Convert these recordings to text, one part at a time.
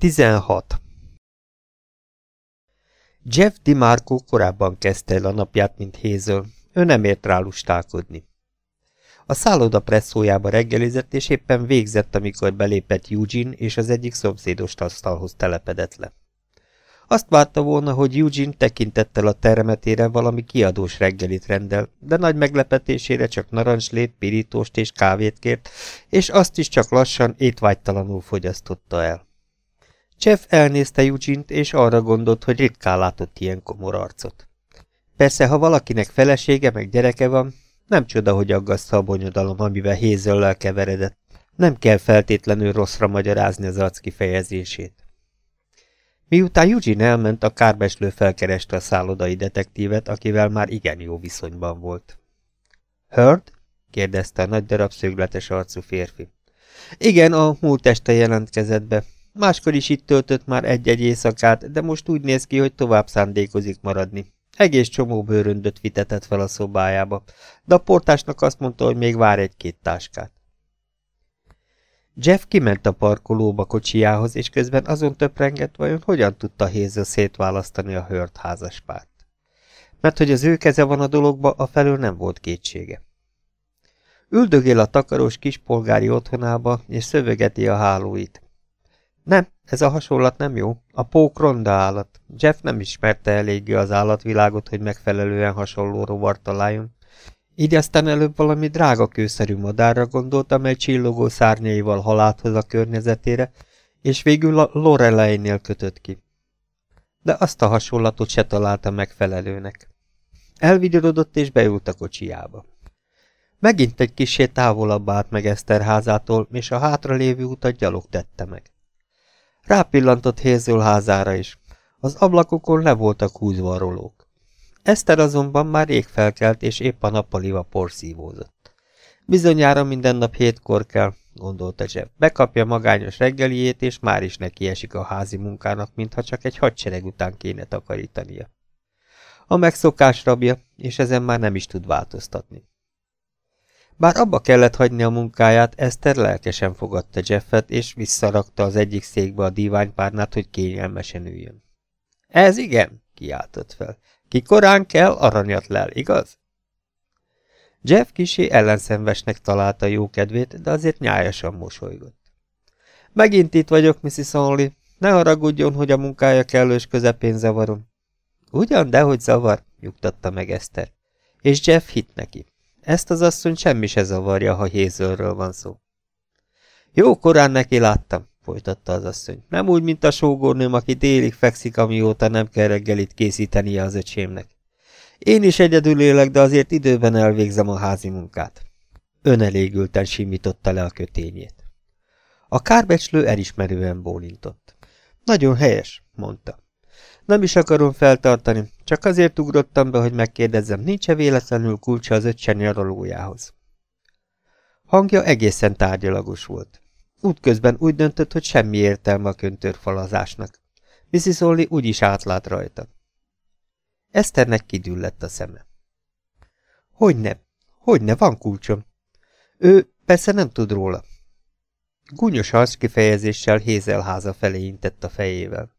16. Jeff DiMarco korábban kezdte el a napját, mint Hazel. Ő nem ért rá lustálkodni. A szálloda presszójába reggelizett, és éppen végzett, amikor belépett Eugene, és az egyik szomszédos asztalhoz telepedett le. Azt várta volna, hogy Eugene tekintettel a termetére valami kiadós reggelit rendel, de nagy meglepetésére csak narancslét, pirítóst és kávét kért, és azt is csak lassan, étvágytalanul fogyasztotta el. Jeff elnézte Eugene-t, és arra gondolt, hogy ritkán látott ilyen komor arcot. Persze, ha valakinek felesége meg gyereke van, nem csoda, hogy aggassza a bonyodalom, amivel hézöllel keveredett. Nem kell feltétlenül rosszra magyarázni az arc kifejezését. Miután Eugene elment, a kárbeslő felkereste a szállodai detektívet, akivel már igen jó viszonyban volt. Heard? kérdezte a nagy darab szögletes arcú férfi. Igen, a múlt este jelentkezett be. Máskor is itt töltött már egy-egy éjszakát, de most úgy néz ki, hogy tovább szándékozik maradni. Egész csomó bőröndöt vitetett fel a szobájába, de a portásnak azt mondta, hogy még vár egy-két táskát. Jeff kiment a parkolóba kocsijához, és közben azon töprengett, vajon hogyan tudta Hazel szétválasztani a hört házaspárt. Mert hogy az ő keze van a dologba, a felől nem volt kétsége. Üldögél a takaros kispolgári otthonába, és szövegeti a hálóit. Nem, ez a hasonlat nem jó. A pók ronda állat. Jeff nem ismerte eléggé az állatvilágot, hogy megfelelően hasonló rovar találjon. Így aztán előbb valami drága kőszerű madárra gondolt, amely csillogó szárnyaival halált hoz a környezetére, és végül a Lorelei-nél kötött ki. De azt a hasonlatot se találta megfelelőnek. Elvigyorodott és beült a kocsijába. Megint egy kisé távolabb állt meg Eszterházától, és a hátralévő utat gyalog tette meg. Rápillantott Hézül házára is. Az ablakokon le voltak húzva a rolók. Eszter azonban már rég felkelt, és épp a nappaliva porszívózott. Bizonyára minden nap hétkor kell, gondolta Jeff. Bekapja magányos reggeliét, és már is neki esik a házi munkának, mintha csak egy hadsereg után kéne takarítania. A megszokás rabja, és ezen már nem is tud változtatni. Bár abba kellett hagyni a munkáját, Eszter lelkesen fogadta Jeffet, és visszarakta az egyik székbe a díványpárnát, hogy kényelmesen üljön. Ez igen, kiáltott fel. Ki korán kell, aranyat lel, igaz? Jeff kisé ellenszenvesnek találta jó kedvét, de azért nyájasan mosolygott. Megint itt vagyok, Mrs. Only. Ne haragudjon, hogy a munkája kellős közepén zavarom. Ugyan, dehogy zavar, nyugtatta meg Eszter. És Jeff hit neki. Ezt az asszony semmi se zavarja, ha Hézölről van szó. Jó korán neki láttam, folytatta az asszony. Nem úgy, mint a sógornőm, aki délig fekszik, amióta nem kell reggelit készítenie az öcsémnek. Én is egyedül élek, de azért időben elvégzem a házi munkát. Önelégülten simította le a kötényét. A kárbecslő elismerően bólintott. Nagyon helyes, mondta. Nem is akarom feltartani, csak azért ugrottam be, hogy megkérdezzem, nincs-e véletlenül kulcsa az öccsen nyaralójához. Hangja egészen tárgyalagos volt. Útközben úgy döntött, hogy semmi értelme a köntörfalazásnak. Mrs. Olli úgyis átlát rajta. Eszternek kidüllett a szeme. Hogyne, hogyne, van kulcsom. Ő persze nem tud róla. Gúnyos arc kifejezéssel Hézelháza felé intett a fejével.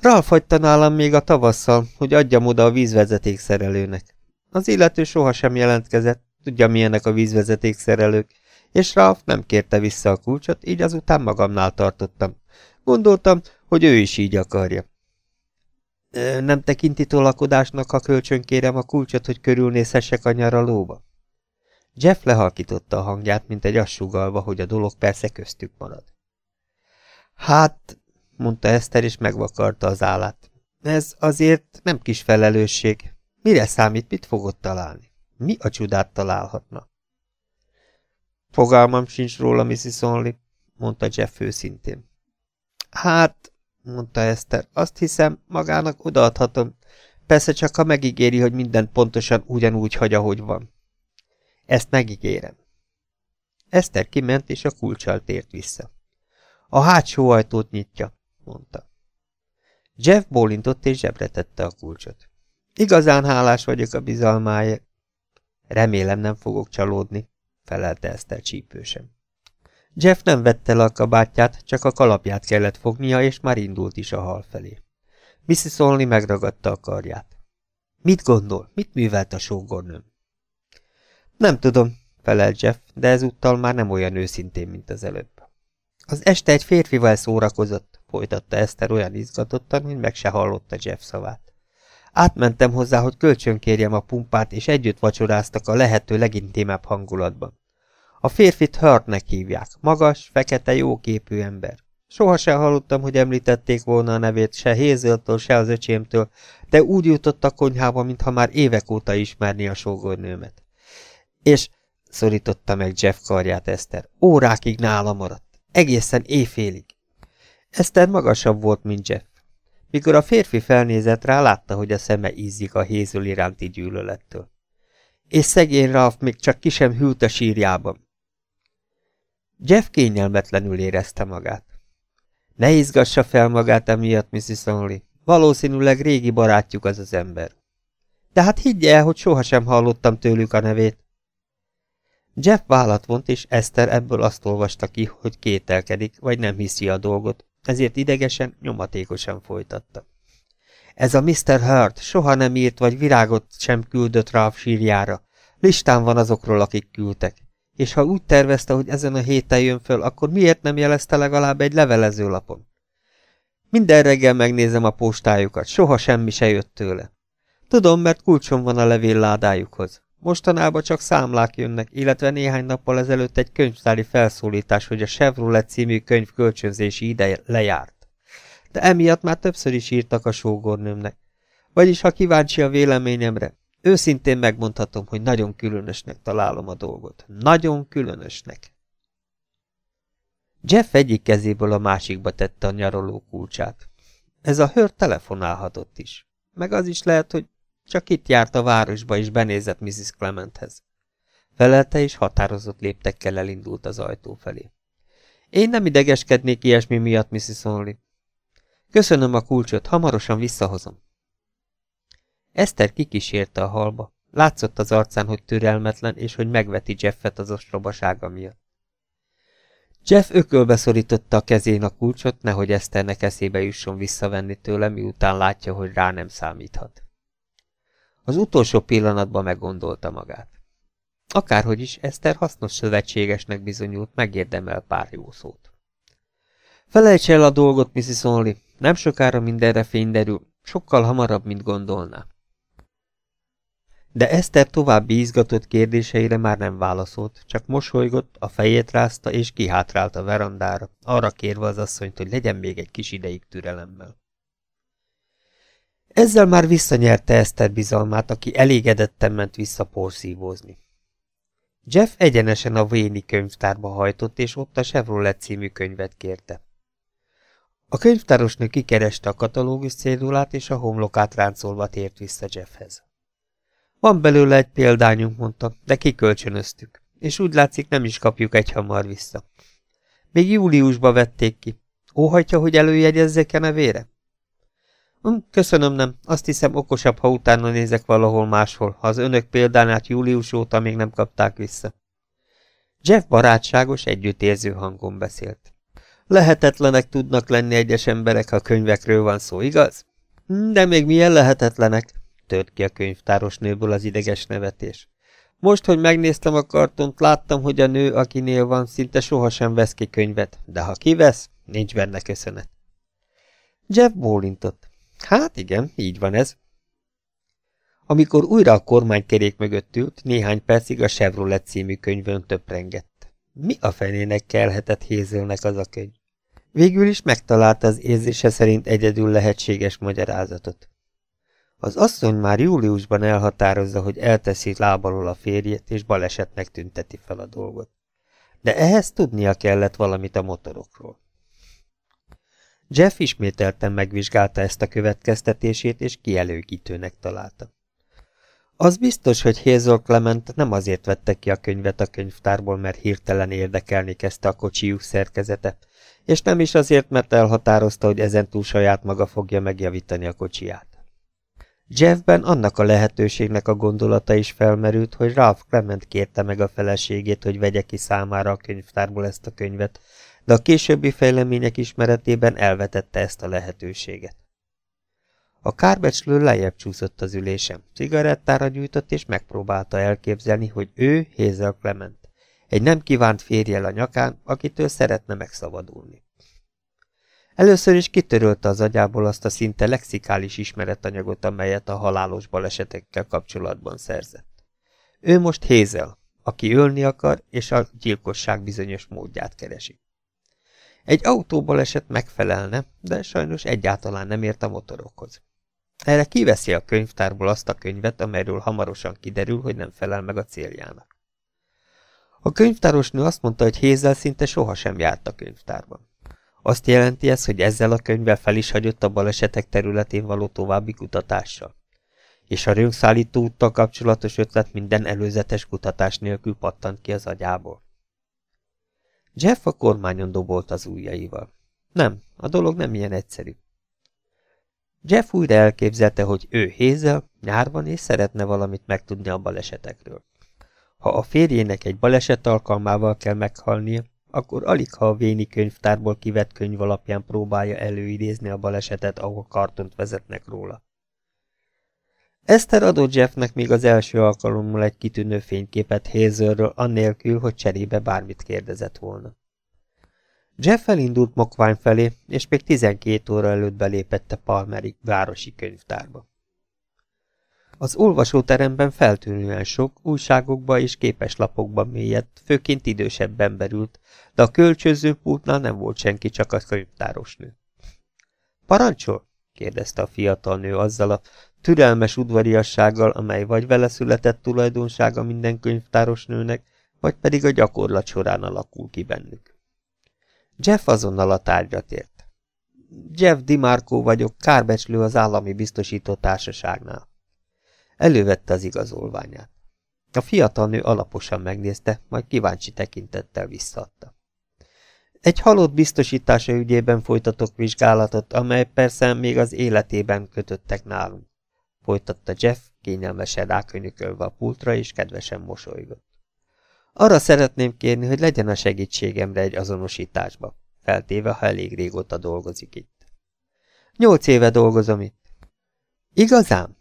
Ralf hagyta nálam még a tavasszal, hogy adjam oda a vízvezetékszerelőnek. Az illető sohasem jelentkezett, tudja milyenek a vízvezetékszerelők, és Ralf nem kérte vissza a kulcsot, így azután magamnál tartottam. Gondoltam, hogy ő is így akarja. Nem tekinti tolakodásnak, ha kölcsönkérem a kulcsot, hogy körülnézhessek a nyaralóba? Jeff lehalkította a hangját, mint egy assugalva, hogy a dolog persze köztük marad. Hát, mondta Eszter, és megvakarta az állát. Ez azért nem kis felelősség. Mire számít, mit fogod találni? Mi a csodát találhatna? Fogalmam sincs róla, Mrs. Only, mondta Jeff őszintén. Hát, mondta Eszter, azt hiszem, magának odaadhatom. Persze csak, ha megígéri, hogy minden pontosan ugyanúgy hagy, ahogy van. Ezt megígérem. Eszter kiment, és a kulcsal tért vissza. A hátsó ajtót nyitja mondta. Jeff bólintott és zsebre tette a kulcsot. Igazán hálás vagyok a bizalmáért. Remélem nem fogok csalódni, felelte Eszter csípősen. Jeff nem vette le a kabátját, csak a kalapját kellett fognia, és már indult is a hal felé. Mrs. Olney megragadta a karját. Mit gondol? Mit művelt a sógornőm? Nem tudom, felelt Jeff, de ezúttal már nem olyan őszintén, mint az előbb. Az este egy férfival szórakozott, folytatta Eszter olyan izgatottan, hogy meg se hallotta Jeff szavát. Átmentem hozzá, hogy kölcsönkérjem a pumpát, és együtt vacsoráztak a lehető legintémebb hangulatban. A férfit Hurtnek hívják, magas, fekete, jóképű ember. Soha sem hallottam, hogy említették volna a nevét se Hézöltől, se az öcsémtől, de úgy jutott a konyhába, mintha már évek óta ismerni a sógornőmet. És szorította meg Jeff karját Eszter. Órákig nála maradt. Egészen éjfélig. Eszter magasabb volt, mint Jeff. Mikor a férfi felnézett rá, látta, hogy a szeme ízik a hézül iránti gyűlölettől. És szegény Ralph még csak ki sem hűlt a sírjában. Jeff kényelmetlenül érezte magát. Ne izgassa fel magát emiatt, Mrs. Only. Valószínűleg régi barátjuk az az ember. De hát higgye el, hogy sohasem hallottam tőlük a nevét. Jeff vállat vont, és Eszter ebből azt olvasta ki, hogy kételkedik, vagy nem hiszi a dolgot, ezért idegesen, nyomatékosan folytatta. Ez a Mr. Hurt soha nem írt, vagy virágot sem küldött Ralph sírjára. Listán van azokról, akik küldtek. És ha úgy tervezte, hogy ezen a héten jön föl, akkor miért nem jelezte legalább egy levelezőlapon? Minden reggel megnézem a postájukat, soha semmi se jött tőle. Tudom, mert kulcsom van a levélládájukhoz. Mostanában csak számlák jönnek, illetve néhány nappal ezelőtt egy könyvtári felszólítás, hogy a Chevrolet című könyv kölcsönzési ideje lejárt. De emiatt már többször is írtak a sógornőmnek. Vagyis, ha kíváncsi a véleményemre, őszintén megmondhatom, hogy nagyon különösnek találom a dolgot. Nagyon különösnek. Jeff egyik kezéből a másikba tette a nyaraló kulcsát. Ez a hőr telefonálhatott is. Meg az is lehet, hogy csak itt járt a városba, és benézett Mrs. Clementhez. Felelte, és határozott léptekkel elindult az ajtó felé. Én nem idegeskednék ilyesmi miatt, Mrs. Only. Köszönöm a kulcsot, hamarosan visszahozom. Eszter kikísérte a halba. Látszott az arcán, hogy türelmetlen, és hogy megveti Jeffet az ostrobasága miatt. Jeff ökölbe szorította a kezén a kulcsot, nehogy Eszternek eszébe jusson visszavenni tőle, miután látja, hogy rá nem számíthat. Az utolsó pillanatban meggondolta magát. Akárhogy is, Eszter hasznos szövetségesnek bizonyult, megérdemel pár jó szót. Felejts el a dolgot, Mrs. Only, nem sokára mindenre fény derül, sokkal hamarabb, mint gondolná. De Eszter további izgatott kérdéseire már nem válaszolt, csak mosolygott, a fejét rázta és kihátrált a verandára, arra kérve az asszonyt, hogy legyen még egy kis ideig türelemmel. Ezzel már visszanyerte Eszter bizalmát, aki elégedetten ment vissza porszívózni. Jeff egyenesen a Véni könyvtárba hajtott, és ott a Chevrolet című könyvet kérte. A könyvtárosnő kikereste a katalógus cédulát, és a homlokát ráncolva tért vissza Jeffhez. Van belőle egy példányunk, mondta, de kikölcsönöztük, és úgy látszik nem is kapjuk egy hamar vissza. Még júliusba vették ki. Óhajtja, hogy előjegyezzek a nevére? Hm, köszönöm nem. Azt hiszem okosabb, ha utána nézek valahol máshol, ha az önök példánát július óta még nem kapták vissza. Jeff barátságos, együttérző hangon beszélt. Lehetetlenek tudnak lenni egyes emberek, ha könyvekről van szó, igaz? Hm, de még milyen lehetetlenek? tört ki a könyvtáros nőből az ideges nevetés. Most, hogy megnéztem a kartont, láttam, hogy a nő, akinél van, szinte sohasem vesz ki könyvet, de ha kivesz, nincs benne köszönet. Jeff bólintott. Hát igen, így van ez. Amikor újra a kormánykerék mögött ült, néhány percig a Chevrolet című könyvön töprengett. Mi a fenének kelhetett Hézölnek az a könyv? Végül is megtalálta az érzése szerint egyedül lehetséges magyarázatot. Az asszony már júliusban elhatározza, hogy elteszi lábalól a férjét, és balesetnek tünteti fel a dolgot. De ehhez tudnia kellett valamit a motorokról. Jeff ismételten megvizsgálta ezt a következtetését, és kielőgítőnek találta. Az biztos, hogy Hazel Clement nem azért vette ki a könyvet a könyvtárból, mert hirtelen érdekelni kezdte a kocsijuk szerkezete, és nem is azért, mert elhatározta, hogy ezentúl saját maga fogja megjavítani a kocsiját. Jeffben annak a lehetőségnek a gondolata is felmerült, hogy Ralph Clement kérte meg a feleségét, hogy vegye ki számára a könyvtárból ezt a könyvet, de a későbbi fejlemények ismeretében elvetette ezt a lehetőséget. A kárbecslő lejjebb csúszott az ülésem, cigarettára gyújtott és megpróbálta elképzelni, hogy ő Hazel Clement, egy nem kívánt férjel a nyakán, akitől szeretne megszabadulni. Először is kitörölte az agyából azt a szinte lexikális ismeretanyagot, amelyet a halálos balesetekkel kapcsolatban szerzett. Ő most Hézel, aki ölni akar, és a gyilkosság bizonyos módját keresi. Egy autóbaleset megfelelne, de sajnos egyáltalán nem ért a motorokhoz. Erre kiveszi a könyvtárból azt a könyvet, amelyről hamarosan kiderül, hogy nem felel meg a céljának. A könyvtárosnő azt mondta, hogy Hézel szinte sohasem járt a könyvtárban. Azt jelenti ez, hogy ezzel a könyvvel fel is hagyott a balesetek területén való további kutatással. És a rönkszállító úttal kapcsolatos ötlet minden előzetes kutatás nélkül pattant ki az agyából. Jeff a kormányon dobolt az ujjaival. Nem, a dolog nem ilyen egyszerű. Jeff újra elképzelte, hogy ő Hézel, nyárban és szeretne valamit megtudni a balesetekről. Ha a férjének egy baleset alkalmával kell meghalnia, akkor alig ha a Véni könyvtárból kivett könyv alapján próbálja előidézni a balesetet, ahol kartont vezetnek róla. Eszter adott Jeffnek még az első alkalommal egy kitűnő fényképet Hazelről, annélkül, hogy cserébe bármit kérdezett volna. Jeff elindult Mokvány felé, és még 12 óra előtt belépette Palmeri városi könyvtárba. Az olvasóteremben feltűnően sok újságokba és képeslapokba mélyedt, főként idősebb ember de a kölcsöző pultnál nem volt senki, csak a könyvtárosnő. Parancsol? kérdezte a fiatal nő azzal a türelmes udvariassággal, amely vagy vele született tulajdonsága minden könyvtáros nőnek, vagy pedig a gyakorlat során alakul ki bennük. Jeff azonnal a tárgyra tért. Jeff Dimarco vagyok, kárbecslő az állami biztosító társaságnál. Elővette az igazolványát. A fiatal nő alaposan megnézte, majd kíváncsi tekintettel visszaadta. Egy halott biztosítása ügyében folytatok vizsgálatot, amely persze még az életében kötöttek nálunk. Folytatta Jeff, kényelmesen rákönyökölve a pultra, és kedvesen mosolygott. Arra szeretném kérni, hogy legyen a segítségemre egy azonosításba, feltéve, ha elég régóta dolgozik itt. Nyolc éve dolgozom itt. Igazán?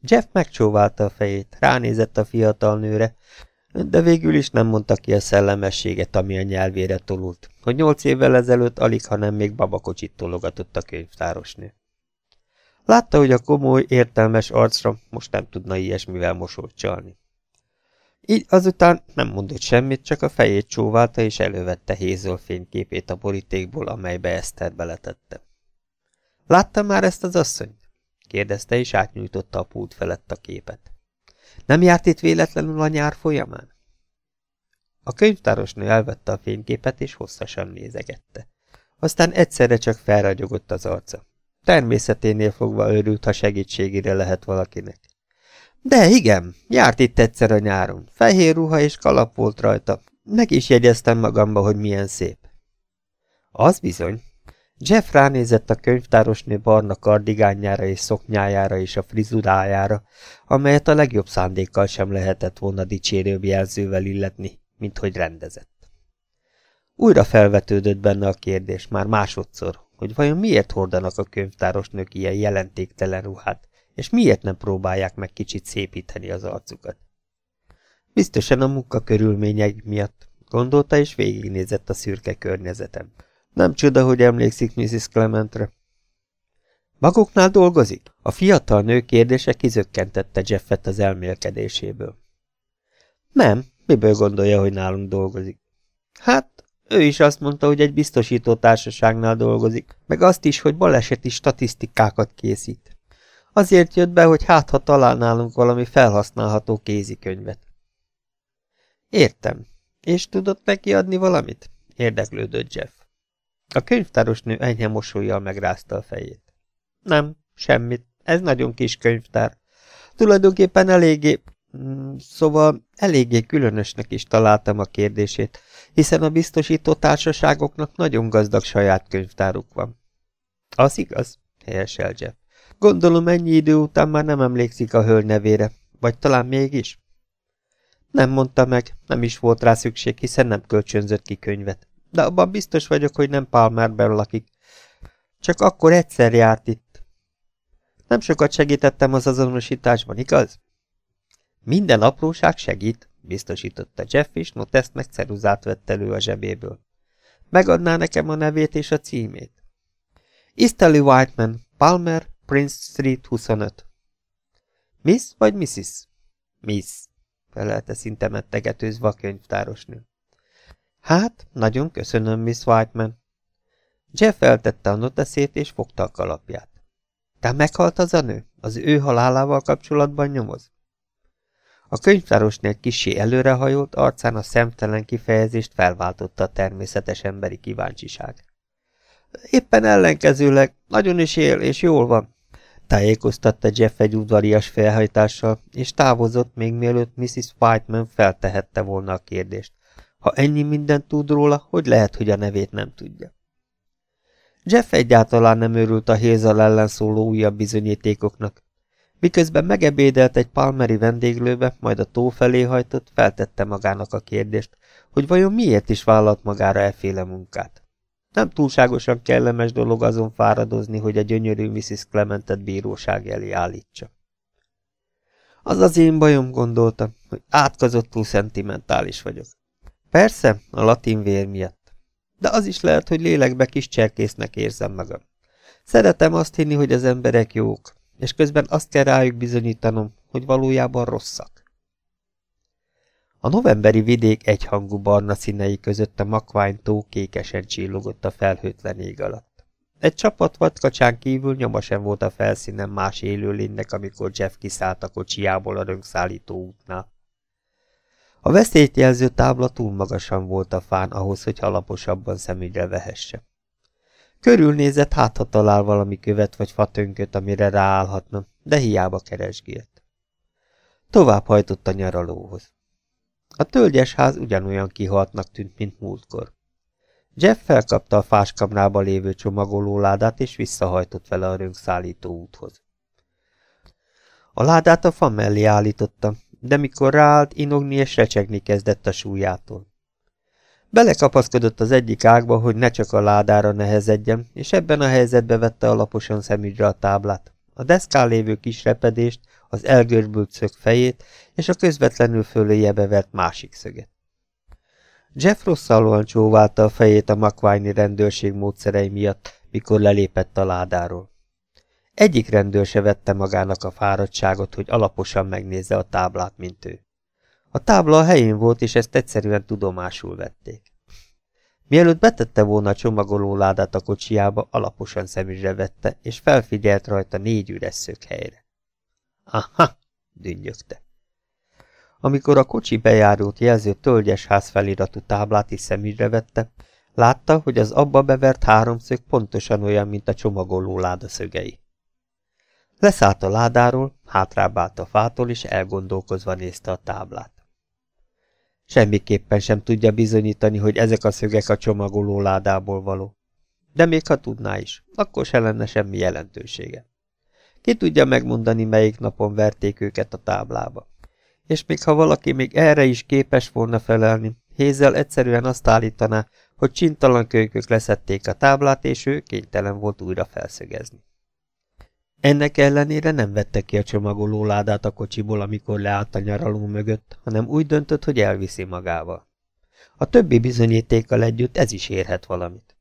Jeff megcsóválta a fejét, ránézett a fiatal nőre, de végül is nem mondta ki a szellemességet, ami a nyelvére tolult, hogy nyolc évvel ezelőtt alig, ha nem még babakocsit tologatott a könyvtárosnő. Látta, hogy a komoly, értelmes arcra most nem tudna ilyesmivel mosolyt csalni. Így azután nem mondott semmit, csak a fejét csóválta, és elővette Hézol fényképét a borítékból, amelybe Eszter beletette. Látta már ezt az asszonyt? kérdezte, és átnyújtotta a pult felett a képet. Nem járt itt véletlenül a nyár folyamán? A könyvtárosnő elvette a fényképet, és hosszasan nézegette. Aztán egyszerre csak felragyogott az arca. Természeténél fogva örült, ha segítségére lehet valakinek. De igen, járt itt egyszer a nyáron. Fehér ruha és kalap volt rajta. Meg is jegyeztem magamba, hogy milyen szép. Az bizony, Jeff ránézett a könyvtárosnő barna kardigányára és szoknyájára és a frizurájára, amelyet a legjobb szándékkal sem lehetett volna dicsérőbb jelzővel illetni, mint hogy rendezett. Újra felvetődött benne a kérdés, már másodszor, hogy vajon miért hordanak a könyvtárosnők ilyen jelentéktelen ruhát, és miért nem próbálják meg kicsit szépíteni az arcukat. Biztosan a munka körülmények miatt, gondolta, és végignézett a szürke környezetem. Nem csoda, hogy emlékszik Mrs. Clementre. Maguknál dolgozik? A fiatal nő kérdése kizökkentette Jeffet az elmélkedéséből. Nem, miből gondolja, hogy nálunk dolgozik? Hát, ő is azt mondta, hogy egy biztosító társaságnál dolgozik, meg azt is, hogy baleseti statisztikákat készít. Azért jött be, hogy hát ha találnálunk valami felhasználható kézikönyvet. Értem. És tudott neki adni valamit? Érdeklődött Jeff. A könyvtárosnő enyhe mosolyjal megrázta a fejét. Nem, semmit. Ez nagyon kis könyvtár. Tulajdonképpen eléggé... Mm, szóval eléggé különösnek is találtam a kérdését, hiszen a biztosító társaságoknak nagyon gazdag saját könyvtáruk van. Az igaz, helyesel Jeff. Gondolom ennyi idő után már nem emlékszik a hölgy nevére, vagy talán mégis? Nem mondta meg, nem is volt rá szükség, hiszen nem kölcsönzött ki könyvet. De abban biztos vagyok, hogy nem Palmerben lakik. Csak akkor egyszer járt itt. Nem sokat segítettem az azonosításban, igaz? Minden apróság segít, biztosította Jeff, és Notest meg ceruzát vett elő a zsebéből. Megadná nekem a nevét és a címét. Easterly Whiteman, Palmer, Prince Street 25. Miss vagy Mrs? Miss, felelte szinte mettegetőzve a könyvtárosnő. Hát, nagyon köszönöm, Miss Whiteman. Jeff feltette a noteszét és fogta a kalapját. Te meghalt az a nő? Az ő halálával kapcsolatban nyomoz? A könyvtárosnél kisé előrehajolt, arcán a szemtelen kifejezést felváltotta a természetes emberi kíváncsiság. Éppen ellenkezőleg, nagyon is él, és jól van, tájékoztatta Jeff egy udvarias felhajtással, és távozott még mielőtt Mrs. Whiteman feltehette volna a kérdést. Ha ennyi mindent tud róla, hogy lehet, hogy a nevét nem tudja. Jeff egyáltalán nem örült a Hézal ellen szóló újabb bizonyítékoknak. Miközben megebédelt egy palmeri vendéglőbe, majd a tó felé hajtott, feltette magának a kérdést, hogy vajon miért is vállalt magára efféle munkát. Nem túlságosan kellemes dolog azon fáradozni, hogy a gyönyörű Mrs. Clementet bíróság elé állítsa. Az az én bajom, gondoltam, hogy átkozottul szentimentális vagyok. Persze, a latin vér miatt. De az is lehet, hogy lélekbe kis cserkésznek érzem magam. Szeretem azt hinni, hogy az emberek jók, és közben azt kell rájuk bizonyítanom, hogy valójában rosszak. A novemberi vidék egyhangú barna színei között a makvány tó kékesen csillogott a felhőtlen ég alatt. Egy csapat vadkacsán kívül nyoma sem volt a felszínen más élőlénynek, amikor Jeff kiszállt a kocsiából a rönkszállító útnál. A veszélyt jelző tábla túl magasan volt a fán ahhoz, hogy alaposabban szemügyre vehesse. Körülnézett, hát ha talál valami követ vagy fatönköt, amire ráállhatna, de hiába keresgélt. Tovább hajtott a nyaralóhoz. A tölgyes ház ugyanolyan kihaltnak tűnt, mint múltkor. Jeff felkapta a fáskamrába lévő csomagolóládát, és visszahajtott vele a rönkszállító úthoz. A ládát a fa mellé állította, de mikor ráállt, inogni és recsegni kezdett a súlyától. Belekapaszkodott az egyik ágba, hogy ne csak a ládára nehezedjen, és ebben a helyzetbe vette alaposan szemügyre a táblát, a deszkán lévő kis repedést, az elgörbült szög fejét, és a közvetlenül föléje bevert másik szöget. Jeff rosszalóan csóválta a fejét a makványi rendőrség módszerei miatt, mikor lelépett a ládáról. Egyik rendőr se vette magának a fáradtságot, hogy alaposan megnézze a táblát, mint ő. A tábla a helyén volt, és ezt egyszerűen tudomásul vették. Mielőtt betette volna a csomagoló ládát a kocsiába, alaposan szemügyre vette, és felfigyelt rajta négy üres szöghelyre. Aha, dünnyögte. Amikor a kocsi bejárót jelző tölgyes ház feliratú táblát is szemügyre vette, látta, hogy az abba bevert háromszög pontosan olyan, mint a csomagoló láda szögei. Leszállt a ládáról, hátrább állt a fától, és elgondolkozva nézte a táblát. Semmiképpen sem tudja bizonyítani, hogy ezek a szögek a csomagoló ládából való. De még ha tudná is, akkor se lenne semmi jelentősége. Ki tudja megmondani, melyik napon verték őket a táblába. És még ha valaki még erre is képes volna felelni, Hézzel egyszerűen azt állítaná, hogy csintalan kölykök leszették a táblát, és ő kénytelen volt újra felszögezni. Ennek ellenére nem vette ki a csomagoló ládát a kocsiból, amikor leállt a nyaraló mögött, hanem úgy döntött, hogy elviszi magával. A többi bizonyítékkal együtt ez is érhet valamit.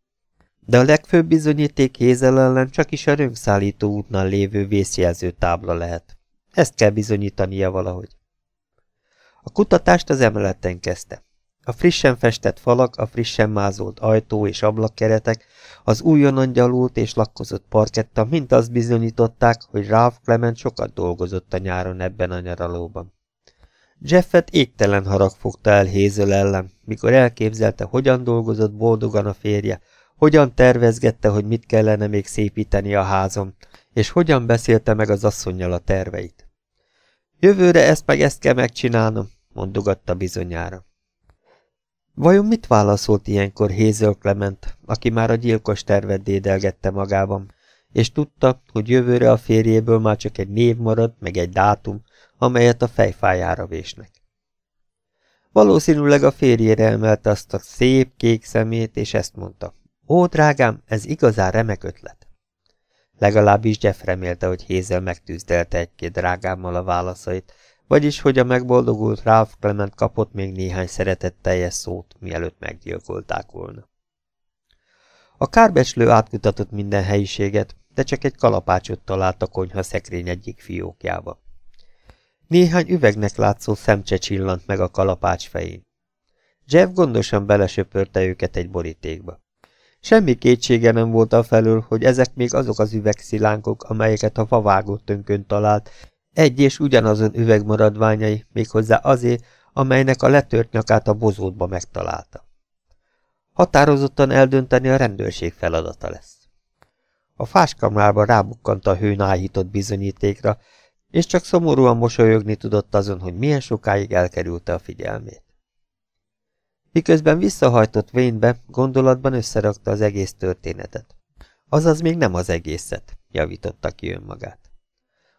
De a legfőbb bizonyíték Hézel ellen csak is a rönkszállító útnál lévő vészjelző tábla lehet. Ezt kell bizonyítania valahogy. A kutatást az emeleten kezdte. A frissen festett falak, a frissen mázolt ajtó és ablakkeretek, az újonnan gyalult és lakkozott parketta mind azt bizonyították, hogy Ralph Clement sokat dolgozott a nyáron ebben a nyaralóban. Jeffet égtelen harag fogta el Hézöl ellen, mikor elképzelte, hogyan dolgozott boldogan a férje, hogyan tervezgette, hogy mit kellene még szépíteni a házon, és hogyan beszélte meg az asszonnyal a terveit. Jövőre ezt meg ezt kell megcsinálnom, mondogatta bizonyára. Vajon mit válaszolt ilyenkor Hazel Clement, aki már a gyilkos tervet dédelgette magában, és tudta, hogy jövőre a férjéből már csak egy név marad, meg egy dátum, amelyet a fejfájára vésnek. Valószínűleg a férjére emelte azt a szép kék szemét, és ezt mondta. Ó, drágám, ez igazán remek ötlet. Legalábbis Jeff remélte, hogy Hézel megtűzdelte egy-két drágámmal a válaszait, vagyis, hogy a megboldogult Ralph Clement kapott még néhány szeretetteljes szót, mielőtt meggyilkolták volna. A kárbecslő átkutatott minden helyiséget, de csak egy kalapácsot talált a konyha szekrény egyik fiókjába. Néhány üvegnek látszó szemcse csillant meg a kalapács fején. Jeff gondosan belesöpörte őket egy borítékba. Semmi kétsége nem volt afelől, hogy ezek még azok az üvegszilánkok, amelyeket a favágó tönkön talált, egy és ugyanazon üvegmaradványai, méghozzá azért, amelynek a letört nyakát a bozótba megtalálta. Határozottan eldönteni a rendőrség feladata lesz. A fáskamrába rábukkant a hőn áhított bizonyítékra, és csak szomorúan mosolyogni tudott azon, hogy milyen sokáig elkerülte a figyelmét. Miközben visszahajtott Vénybe, gondolatban összerakta az egész történetet. Azaz még nem az egészet, javította ki önmagát.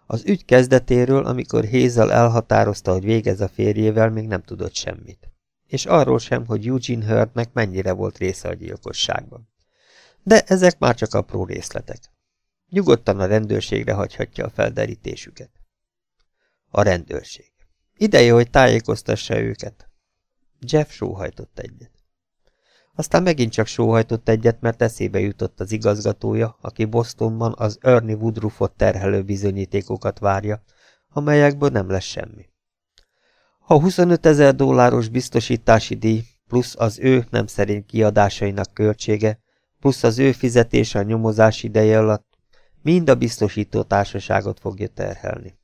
Az ügy kezdetéről, amikor Hézel elhatározta, hogy végez a férjével, még nem tudott semmit. És arról sem, hogy Eugene Hurdnek mennyire volt része a gyilkosságban. De ezek már csak apró részletek. Nyugodtan a rendőrségre hagyhatja a felderítésüket. A rendőrség. Ideje, hogy tájékoztassa őket. Jeff sóhajtott egyet. Aztán megint csak sóhajtott egyet, mert eszébe jutott az igazgatója, aki Bostonban az Ernie Woodruffot terhelő bizonyítékokat várja, amelyekből nem lesz semmi. Ha 25 ezer dolláros biztosítási díj, plusz az ő nem szerint kiadásainak költsége, plusz az ő fizetése a nyomozás ideje alatt, mind a biztosító társaságot fogja terhelni.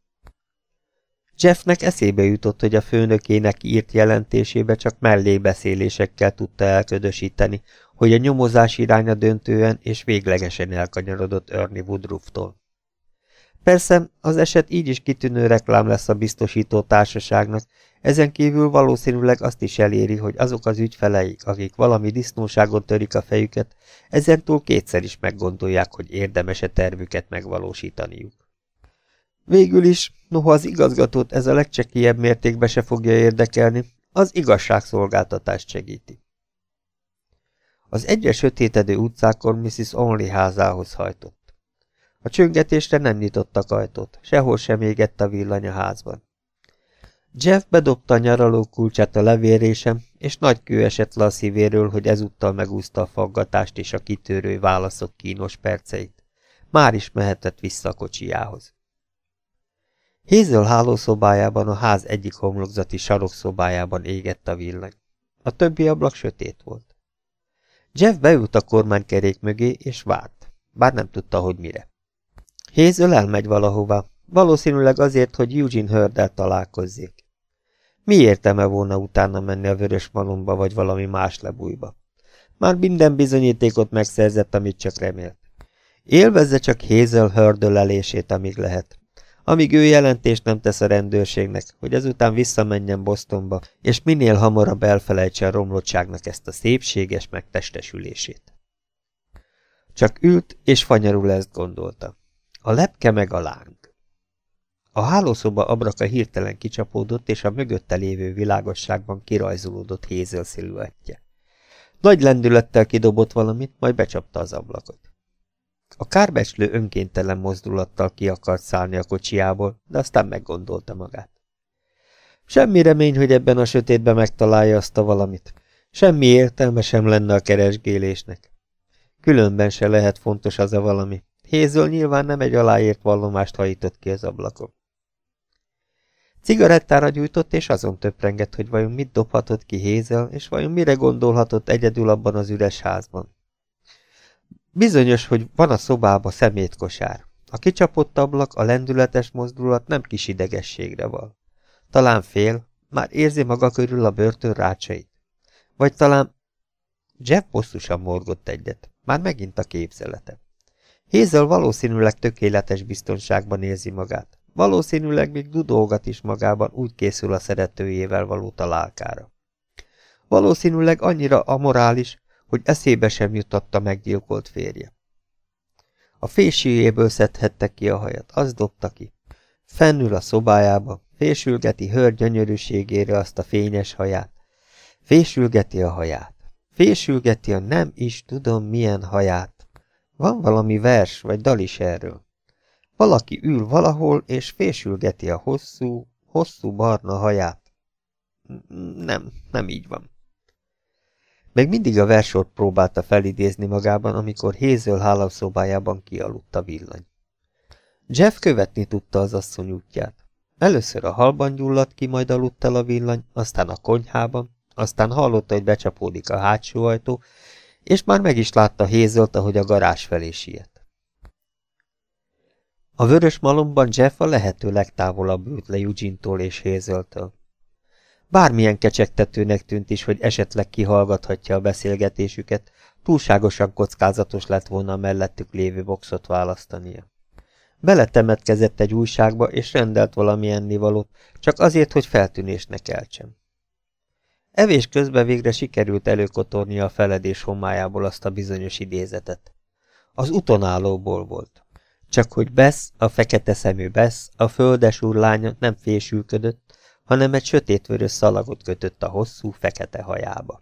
Jeffnek eszébe jutott, hogy a főnökének írt jelentésébe csak mellébeszélésekkel tudta elködösíteni, hogy a nyomozás iránya döntően és véglegesen elkanyarodott Ernie Woodrufftól. Persze, az eset így is kitűnő reklám lesz a biztosító társaságnak, ezen kívül valószínűleg azt is eléri, hogy azok az ügyfeleik, akik valami disznóságon törik a fejüket, ezentúl kétszer is meggondolják, hogy érdemes-e tervüket megvalósítaniuk. Végül is, noha az igazgatót ez a legcsekélyebb mértékben se fogja érdekelni, az igazságszolgáltatást segíti. Az egyre sötétedő utcákon Mrs. Only házához hajtott. A csöngetésre nem nyitottak ajtót, sehol sem égett a villany a házban. Jeff bedobta a nyaraló kulcsát a levérésem, és nagy kő esett le a szívéről, hogy ezúttal megúszta a faggatást és a kitörő válaszok kínos perceit. Már is mehetett vissza a kocsijához. Hézöl hálószobájában a ház egyik homlokzati sarokszobájában égett a villany. A többi ablak sötét volt. Jeff beült a kormánykerék mögé, és várt, bár nem tudta, hogy mire. Hézöl elmegy valahova, valószínűleg azért, hogy Eugene Hördel találkozzék. Mi értelme volna utána menni a vörös malomba, vagy valami más lebújba? Már minden bizonyítékot megszerzett, amit csak remélt. Élvezze csak Hézel hördölelését, amíg lehet amíg ő jelentést nem tesz a rendőrségnek, hogy ezután visszamenjen Bostonba, és minél hamarabb elfelejtse a romlottságnak ezt a szépséges megtestesülését. Csak ült, és fanyarul ezt gondolta. A lepke meg a láng. A hálószoba abraka hirtelen kicsapódott, és a mögötte lévő világosságban kirajzolódott Hézel sziluettje. Nagy lendülettel kidobott valamit, majd becsapta az ablakot. A kárbecslő önkéntelen mozdulattal ki akart szállni a kocsiából, de aztán meggondolta magát. Semmi remény, hogy ebben a sötétben megtalálja azt a valamit. Semmi értelme sem lenne a keresgélésnek. Különben se lehet fontos az a valami. Hézől nyilván nem egy aláért vallomást hajított ki az ablakon. Cigarettára gyújtott, és azon töprengett, hogy vajon mit dobhatott ki Hézel, és vajon mire gondolhatott egyedül abban az üres házban. Bizonyos, hogy van a szobába szemétkosár. A kicsapott ablak, a lendületes mozdulat nem kis idegességre val. Talán fél, már érzi maga körül a börtön rácsait. Vagy talán... Jeff bosszusan morgott egyet. Már megint a képzelete. Hézel valószínűleg tökéletes biztonságban érzi magát. Valószínűleg még dudolgat is magában, úgy készül a szeretőjével való találkára. Valószínűleg annyira amorális, hogy eszébe sem jutatta meggyilkolt férje. A fésűjéből szedhette ki a hajat, az dobta ki. Fennül a szobájába, fésülgeti hör gyönyörűségére azt a fényes haját. Fésülgeti a haját. Fésülgeti a nem is tudom milyen haját. Van valami vers vagy dal is erről. Valaki ül valahol, és fésülgeti a hosszú, hosszú barna haját. Nem, nem így van. Meg mindig a versort próbálta felidézni magában, amikor Hézöl hálószobájában kialudt a villany. Jeff követni tudta az asszony útját. Először a halban gyulladt ki, majd aludt el a villany, aztán a konyhában, aztán hallotta, hogy becsapódik a hátsó ajtó, és már meg is látta Hézölt, ahogy a garázs felé siet. A vörös malomban Jeff a lehető legtávolabb ült le Eugene-tól és Hézöltől. Bármilyen kecsegtetőnek tűnt is, hogy esetleg kihallgathatja a beszélgetésüket, túlságosan kockázatos lett volna a mellettük lévő boxot választania. Beletemetkezett egy újságba, és rendelt valami ennivalót, csak azért, hogy feltűnésnek keltsem. Evés közben végre sikerült előkotorni a feledés homályából azt a bizonyos idézetet. Az utonállóból volt. Csak hogy Besz, a fekete szemű Besz, a földes úr lánya nem fésülködött, hanem egy sötétvörös szalagot kötött a hosszú, fekete hajába.